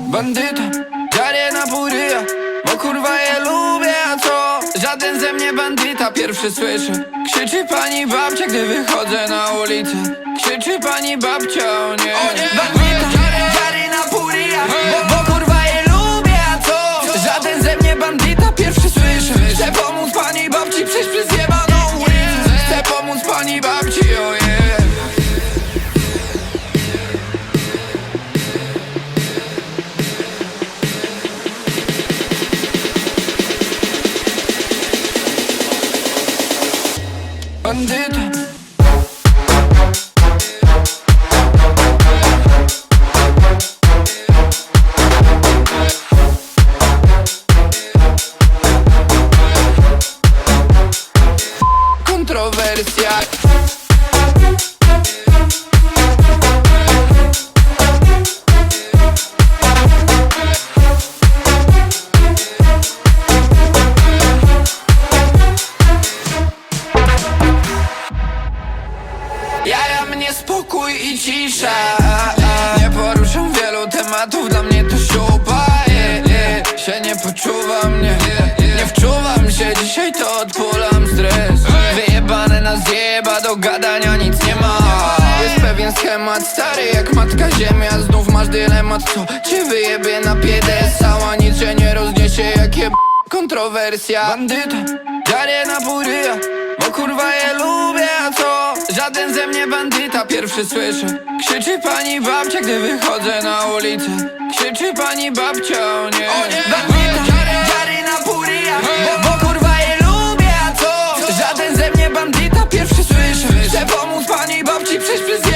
Bandyta, na pół ryja Bo kurwa je lubię, a co? Żaden ze mnie bandyta pierwszy słyszy. Krzyczy pani babcia, gdy wychodzę na ulicę. Krzyczy pani babcia, o nie, o nie. Bandyta, dziarę, dziarę na pół ryja bo, bo kurwa je lubię, a co? Żaden ze mnie bandyta pierwszy słyszy. Chcę pomóc pani babci przejść przez Bandyta Kontrowersja dzisiaj to odpulam stres. Wyjebane na zjeba, do gadania nic nie ma. Jest pewien schemat, stary jak matka ziemia. Znów masz dylemat, co cię wyjebie na piedesał A nic się nie rozniesie, jakie kontrowersja. Bandyta, dziarę na pół ryja Bo kurwa je lubię, a co? Żaden ze mnie bandyta pierwszy słyszy. Krzyczy pani babcia, gdy wychodzę na ulicę. Krzyczy pani babcia, o nie, o nie. Bandyta, dziary na pół ryja bo, bo babci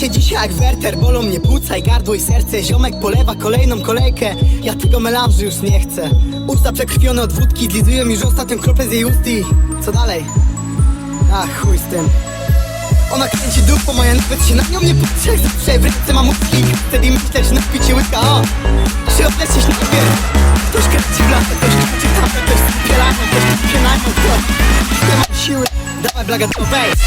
się dzisiaj jak Werter, bolą mnie płuca i gardło i serce. Ziomek polewa kolejną kolejkę, ja tego melanżu już nie chcę. Usta przekrwione od wódki, zlizują już ostatnią kroplę z jej ust i co dalej? Ach, chuj z tym. Ona kręci dupą, moja nawet się na nią nie patrzy. Jak zawsze w ręce mam ustki Wtedy myśleć na picie łyka, o Czy odlecieć najpierw. Ktoś kręci w latę, ktoś kręci w tamtę Ktoś sypie lamą, ktoś sypie na nią. Ktoś nie ma siły, dawaj blaga to wejdź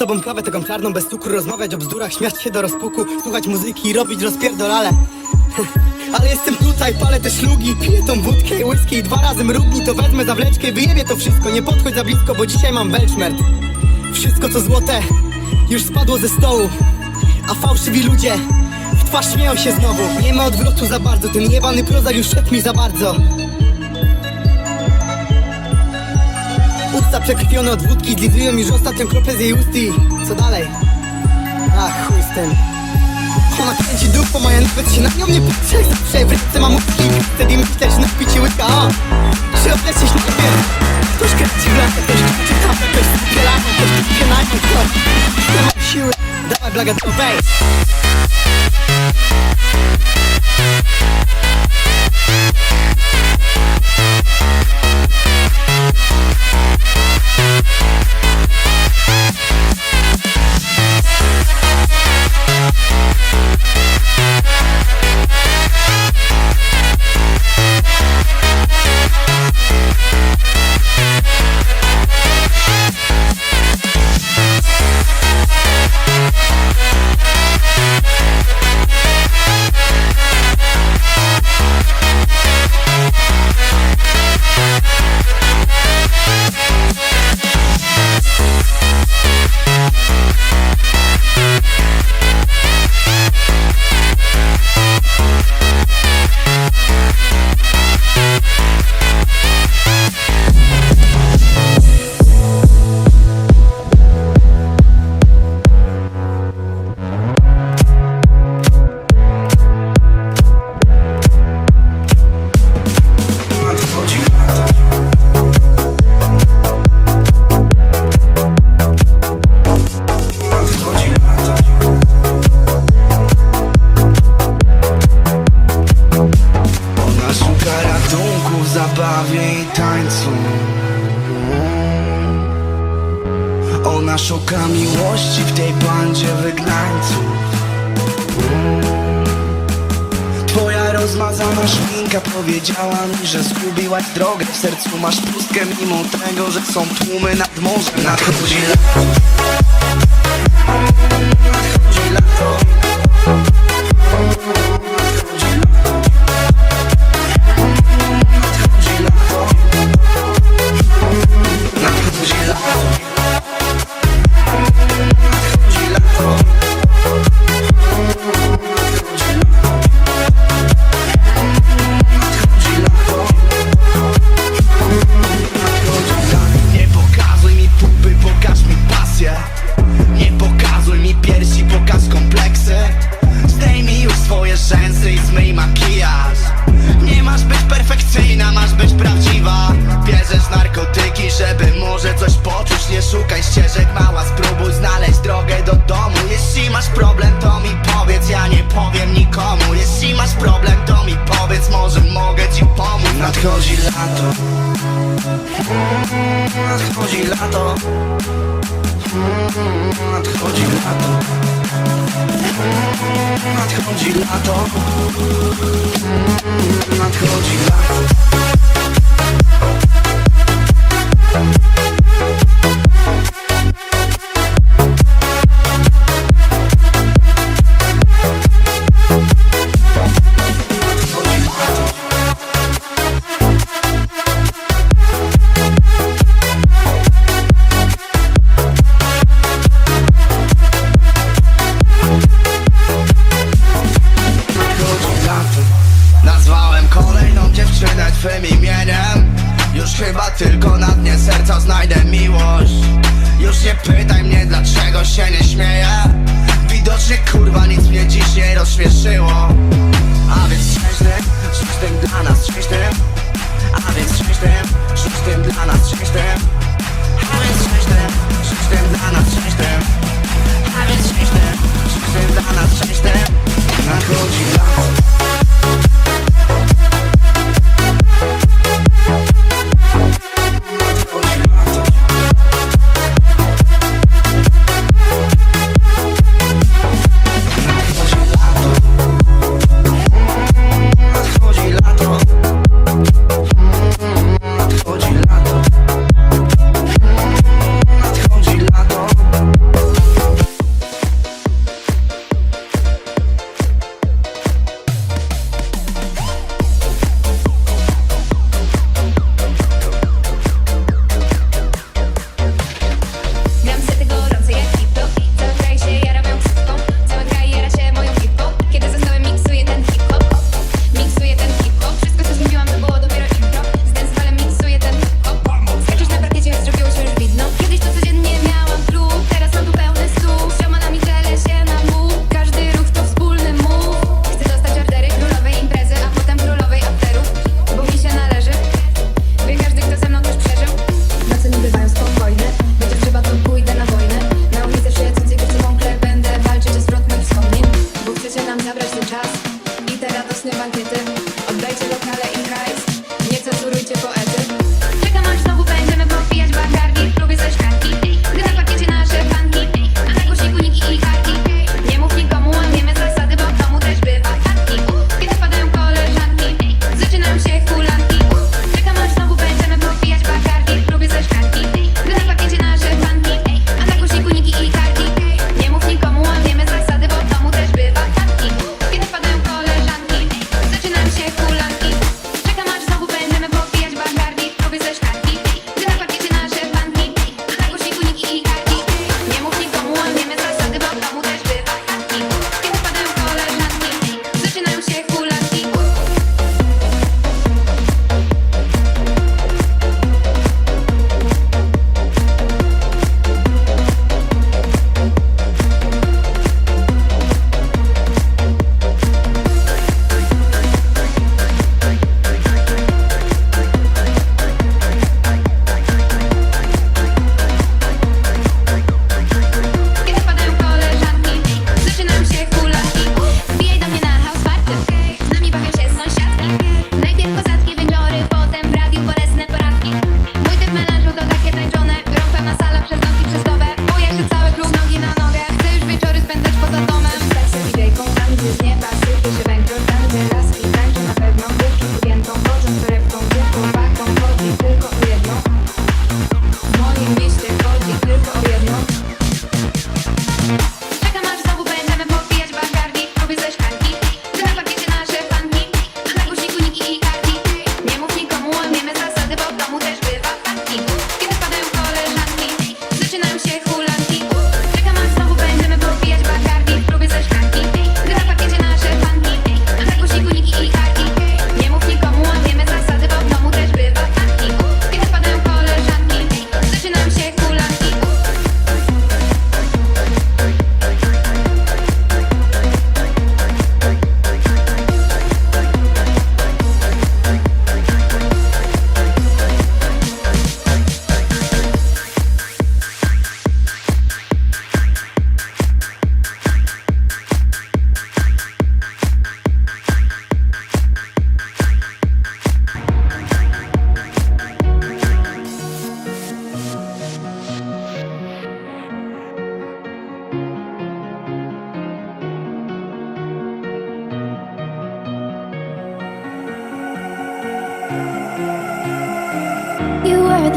tobą kawę taką czarną bez cukru Rozmawiać o bzdurach, śmiać się do rozpuku Słuchać muzyki i robić rozpierdolale. Ale jestem tutaj, palę te szlugi Piję tą wódkę i whisky i dwa razy mrugni To wezmę zawleczkę i wyjebię to wszystko Nie podchodź za blisko, bo dzisiaj mam welczmert Wszystko co złote już spadło ze stołu A fałszywi ludzie w twarz śmieją się znowu. Nie ma odwrotu za bardzo, ten jebany prozar już szedł mi za bardzo Usta przekrwione od wódki Zlizują już ostatnią kroplę z jej ust i co dalej? Ach, chuj z tym. Ona kręci dupą, moja nawet się na nią nie patrzy Jak zawsze w ręce mam ustki Wtedy myśleć na picie łyka, o Czy odlecieć najpierw? Ktoś kręci w latę, ktoś kręci tamtę Ktoś sypie lamą, ktoś sypie na nią Ktoś nie ma siły, dawaj blaga to wejdź powiedziała mi, że zgubiłaś drogę. W sercu masz pustkę mimo tego, że są tłumy nad morzem. Nadchodzi lato lato Nadchodzi lato. Nadchodzi lato. Nadchodzi lato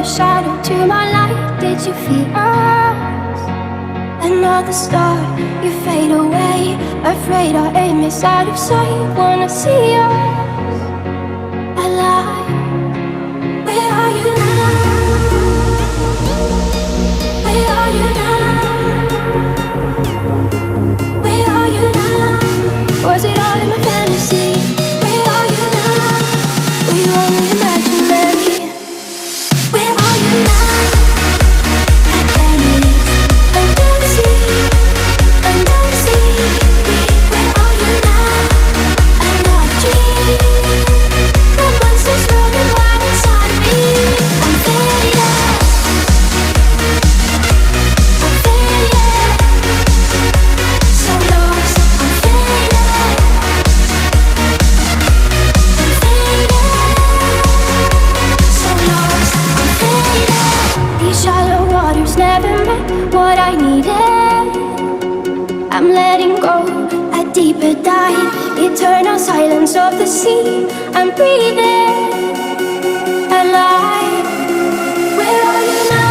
shadow to my light. Did you feel us? Another star, you fade away. Afraid our aim is out of sight. Wanna see us alive? Where are you now? Where are you now? Where are you now? Was it all in my waters never met what I needed. I'm letting go, a deeper dive, eternal silence of the sea. I'm breathing alive. Where are you now?